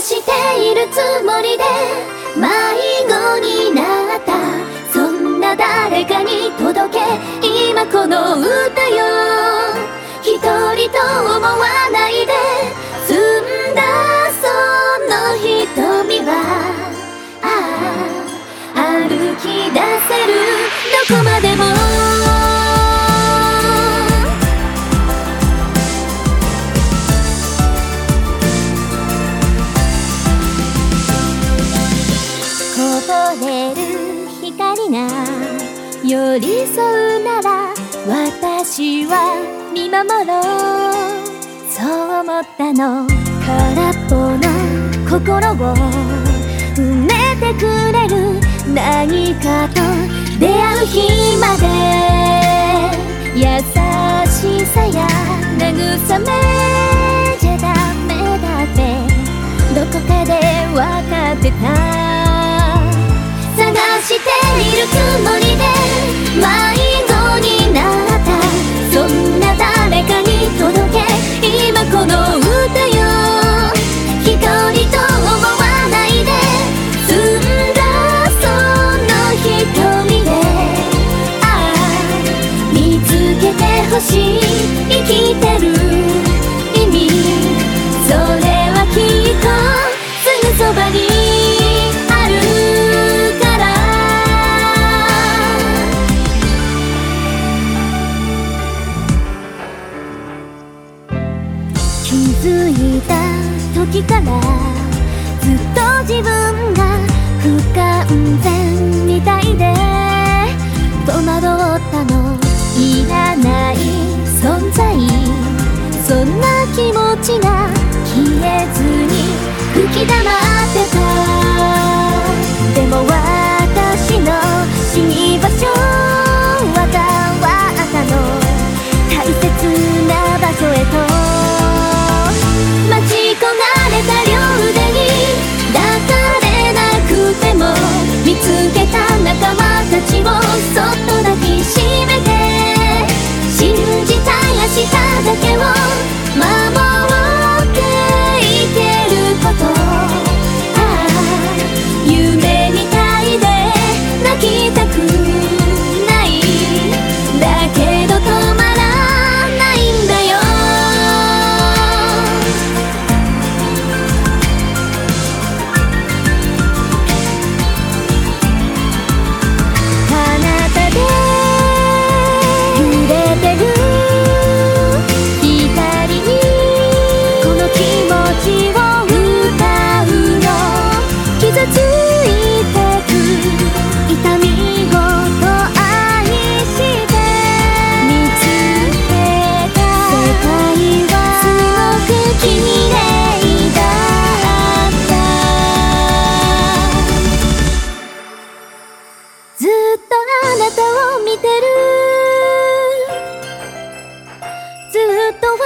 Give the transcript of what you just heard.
しているつもりで迷子になった。そんな誰かに届け。が寄り添うなら私は見守ろうそう思ったの。空っぽの心を埋めてくれる何かと出会う日まで。優しさや慰めじゃダメだって。どこかで分かってた。るつもりづいた時からずっと自分が不完全みたいで戸惑ったの。いらない存在。そんな気持ちが消えずに吹き溜まなたを見てる。ずっと